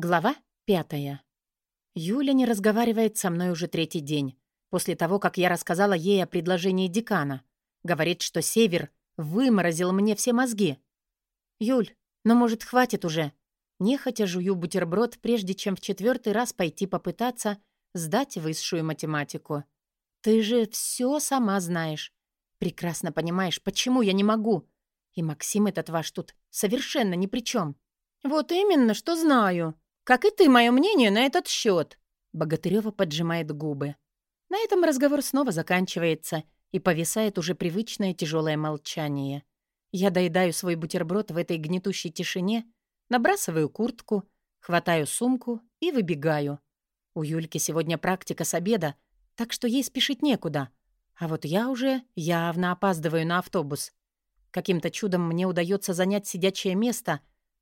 Глава пятая. Юля не разговаривает со мной уже третий день, после того, как я рассказала ей о предложении декана. Говорит, что Север выморозил мне все мозги. «Юль, ну, может, хватит уже?» Нехотя жую бутерброд, прежде чем в четвертый раз пойти попытаться сдать высшую математику. «Ты же все сама знаешь. Прекрасно понимаешь, почему я не могу. И Максим этот ваш тут совершенно ни при чем. «Вот именно, что знаю», как и ты, мое мнение на этот счет. Богатырева поджимает губы. На этом разговор снова заканчивается, и повисает уже привычное тяжелое молчание. Я доедаю свой бутерброд в этой гнетущей тишине, набрасываю куртку, хватаю сумку и выбегаю. У Юльки сегодня практика с обеда, так что ей спешить некуда. А вот я уже явно опаздываю на автобус. Каким-то чудом мне удается занять сидячее место,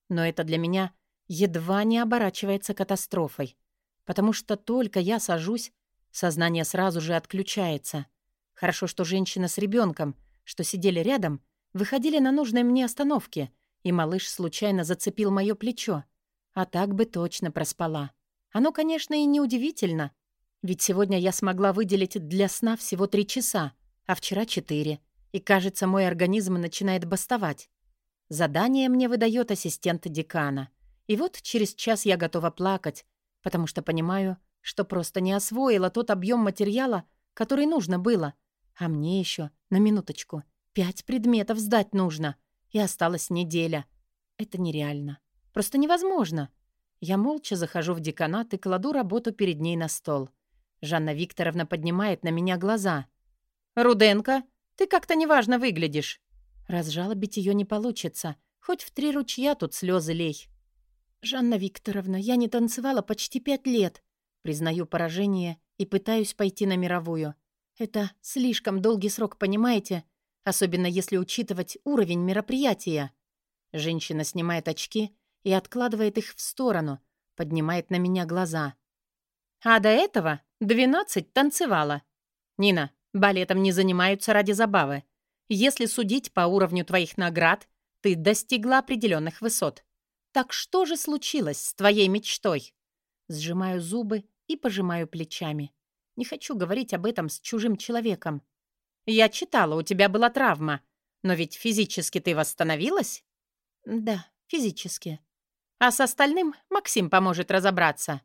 но это для меня — едва не оборачивается катастрофой. Потому что только я сажусь, сознание сразу же отключается. Хорошо, что женщина с ребенком, что сидели рядом, выходили на нужной мне остановке, и малыш случайно зацепил мое плечо. А так бы точно проспала. Оно, конечно, и неудивительно, ведь сегодня я смогла выделить для сна всего три часа, а вчера четыре, и, кажется, мой организм начинает бастовать. Задание мне выдает ассистент декана — и вот через час я готова плакать, потому что понимаю, что просто не освоила тот объем материала, который нужно было. А мне еще, на минуточку, пять предметов сдать нужно. И осталась неделя. Это нереально. Просто невозможно. Я молча захожу в деканат и кладу работу перед ней на стол. Жанна Викторовна поднимает на меня глаза. «Руденко, ты как-то неважно выглядишь». Разжалобить ее не получится. Хоть в три ручья тут слезы лей. «Жанна Викторовна, я не танцевала почти пять лет. Признаю поражение и пытаюсь пойти на мировую. Это слишком долгий срок, понимаете? Особенно если учитывать уровень мероприятия». Женщина снимает очки и откладывает их в сторону, поднимает на меня глаза. «А до этого двенадцать танцевала. Нина, балетом не занимаются ради забавы. Если судить по уровню твоих наград, ты достигла определенных высот. «Так что же случилось с твоей мечтой?» Сжимаю зубы и пожимаю плечами. Не хочу говорить об этом с чужим человеком. «Я читала, у тебя была травма. Но ведь физически ты восстановилась?» «Да, физически. А с остальным Максим поможет разобраться».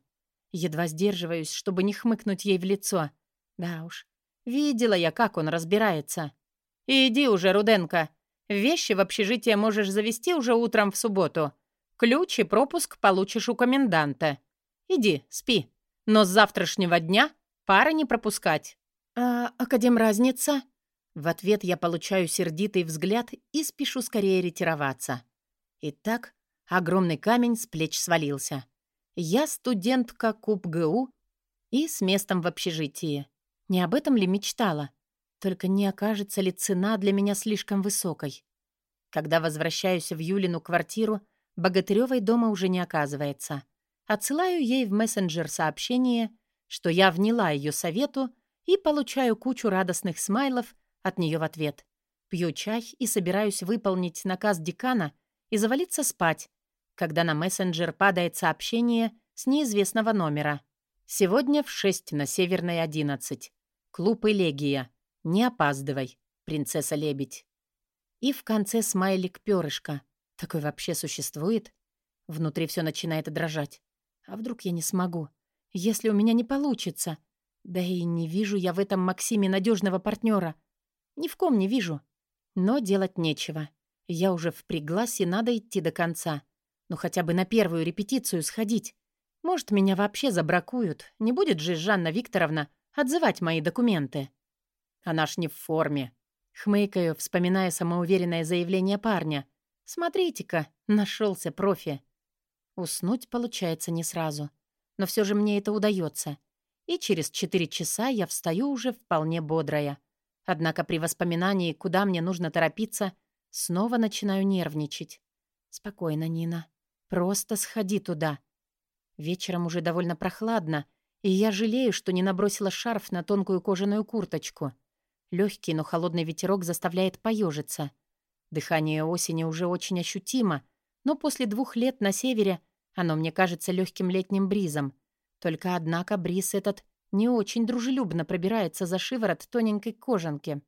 Едва сдерживаюсь, чтобы не хмыкнуть ей в лицо. Да уж, видела я, как он разбирается. «Иди уже, Руденко. Вещи в общежитие можешь завести уже утром в субботу. Ключ и пропуск получишь у коменданта. Иди, спи. Но с завтрашнего дня пара не пропускать». «А академразница?» В ответ я получаю сердитый взгляд и спешу скорее ретироваться. Итак, огромный камень с плеч свалился. Я студентка КУП-ГУ и с местом в общежитии. Не об этом ли мечтала? Только не окажется ли цена для меня слишком высокой? Когда возвращаюсь в Юлину квартиру, Богатыревой дома уже не оказывается. Отсылаю ей в мессенджер сообщение, что я вняла ее совету и получаю кучу радостных смайлов от нее в ответ. Пью чай и собираюсь выполнить наказ декана и завалиться спать, когда на мессенджер падает сообщение с неизвестного номера. Сегодня в 6 на Северной 11. Клуб Элегия. Не опаздывай, принцесса-лебедь. И в конце смайлик перышко — такой вообще существует? Внутри все начинает дрожать. А вдруг я не смогу? Если у меня не получится? Да и не вижу я в этом Максиме надежного партнера. Ни в ком не вижу. Но делать нечего. Я уже впряглась, и надо идти до конца. Ну, хотя бы на первую репетицию сходить. Может, меня вообще забракуют. Не будет же Жанна Викторовна отзывать мои документы. Она ж не в форме. Хмыкаю, вспоминая самоуверенное заявление парня. Смотрите-ка, нашелся профи. Уснуть получается не сразу. Но все же мне это удается. И через четыре часа я встаю уже вполне бодрая. Однако при воспоминании, куда мне нужно торопиться, снова начинаю нервничать. Спокойно, Нина. Просто сходи туда. Вечером уже довольно прохладно, и я жалею, что не набросила шарф на тонкую кожаную курточку. Легкий, но холодный ветерок заставляет поежиться — Дыхание осени уже очень ощутимо, но после двух лет на севере Оно мне кажется легким летним бризом. Только, однако, бриз этот не очень дружелюбно пробирается за шиворот тоненькой кожанки.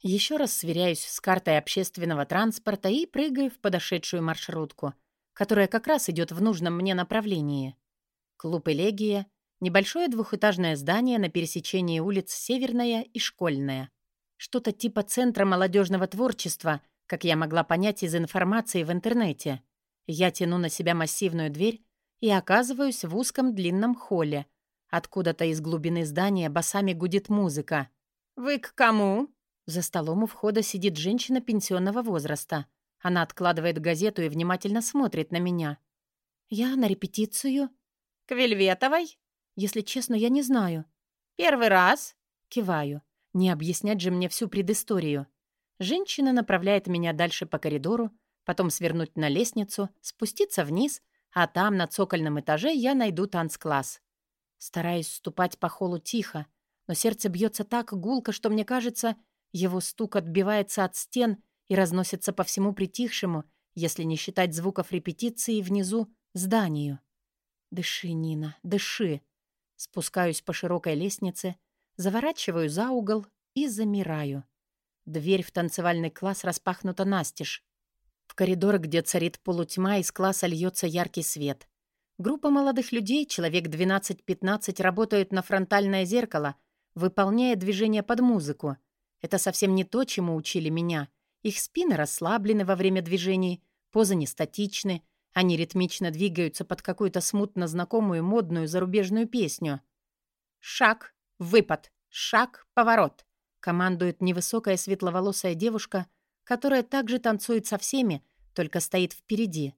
Еще раз сверяюсь с картой общественного транспорта и прыгаю в подошедшую маршрутку, которая как раз идет в нужном мне направлении. Клуб «Элегия» — небольшое двухэтажное здание на пересечении улиц Северная и Школьная. Что-то типа центра молодежного творчества, как я могла понять из информации в интернете. Я тяну на себя массивную дверь и оказываюсь в узком длинном холле. Откуда-то из глубины здания басами гудит музыка. «Вы к кому?» За столом у входа сидит женщина пенсионного возраста. Она откладывает газету и внимательно смотрит на меня. «Я на репетицию». «К Вельветовой?» «Если честно, я не знаю». «Первый раз?» Киваю. Не объяснять же мне всю предысторию. Женщина направляет меня дальше по коридору, потом свернуть на лестницу, спуститься вниз, а там, на цокольном этаже, я найду танцкласс. Стараюсь ступать по холу тихо, но сердце бьется так гулко, что мне кажется, его стук отбивается от стен и разносится по всему притихшему, если не считать звуков репетиции внизу, зданию. Дыши, Нина, дыши. Спускаюсь по широкой лестнице, заворачиваю за угол и замираю. Дверь в танцевальный класс распахнута настежь. В коридор, где царит полутьма, из класса льется яркий свет. Группа молодых людей, человек 12-15, работают на фронтальное зеркало, выполняя движения под музыку. Это совсем не то, чему учили меня. Их спины расслаблены во время движений, позы не статичны, они ритмично двигаются под какую-то смутно знакомую модную зарубежную песню. «Шаг, выпад, шаг, поворот», командует невысокая светловолосая девушка — которая также танцует со всеми, только стоит впереди.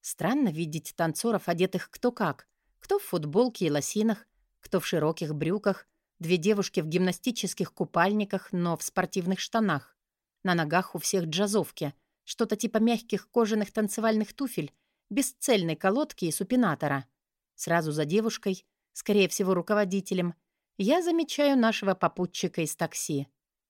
Странно видеть танцоров, одетых кто как. Кто в футболке и лосинах, кто в широких брюках, две девушки в гимнастических купальниках, но в спортивных штанах. На ногах у всех джазовки, что-то типа мягких кожаных танцевальных туфель, бесцельной колодки и супинатора. Сразу за девушкой, скорее всего, руководителем, я замечаю нашего попутчика из такси.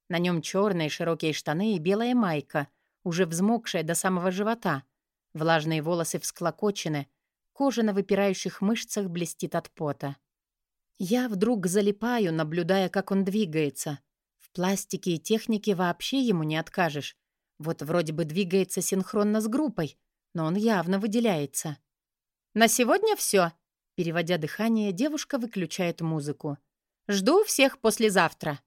На нем черные широкие штаны и белая майка, уже взмокшая до самого живота. Влажные волосы всклокочены, кожа на выпирающих мышцах блестит от пота. Я вдруг залипаю, наблюдая, как он двигается. В пластике и технике вообще ему не откажешь. Вот вроде бы двигается синхронно с группой, но он явно выделяется. «На сегодня все», Переводя дыхание, девушка выключает музыку. «Жду всех послезавтра».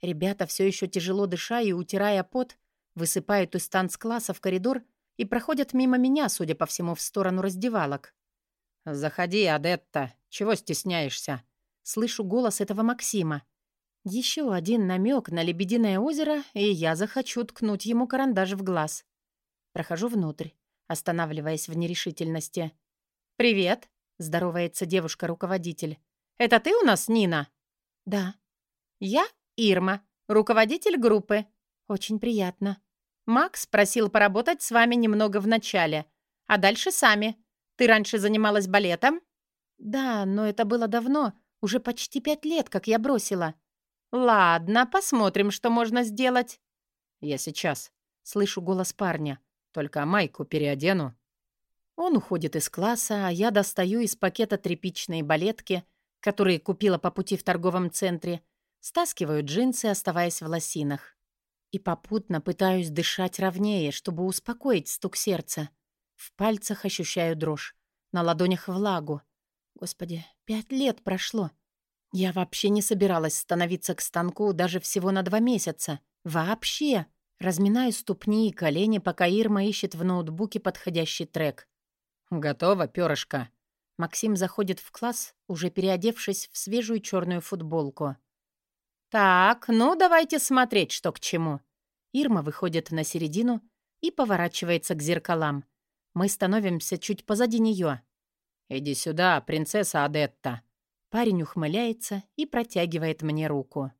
Ребята, все еще тяжело дыша и утирая пот, высыпают из танцкласса в коридор и проходят мимо меня, судя по всему, в сторону раздевалок. «Заходи, Адетта. Чего стесняешься?» Слышу голос этого Максима. Еще один намек на Лебединое озеро, и я захочу ткнуть ему карандаш в глаз. Прохожу внутрь, останавливаясь в нерешительности. «Привет», — здоровается девушка-руководитель. «Это ты у нас, Нина?» «Да». «Я Ирма, руководитель группы. Очень приятно. Макс просил поработать с вами немного в начале, а дальше сами. Ты раньше занималась балетом? Да, но это было давно, уже почти пять лет, как я бросила. Ладно, посмотрим, что можно сделать. Я сейчас. Слышу голос парня. Только майку переодену. Он уходит из класса, а я достаю из пакета тряпичные балетки, которые купила по пути в торговом центре, Стаскиваю джинсы, оставаясь в лосинах. И попутно пытаюсь дышать ровнее, чтобы успокоить стук сердца. В пальцах ощущаю дрожь, на ладонях влагу. Господи, пять лет прошло. Я вообще не собиралась становиться к станку даже всего на два месяца. Вообще. Разминаю ступни и колени, пока Ирма ищет в ноутбуке подходящий трек. «Готово, перышко». Максим заходит в класс, уже переодевшись в свежую черную футболку. «Так, ну давайте смотреть, что к чему». Ирма выходит на середину и поворачивается к зеркалам. Мы становимся чуть позади нее. «Иди сюда, принцесса Адетта». Парень ухмыляется и протягивает мне руку.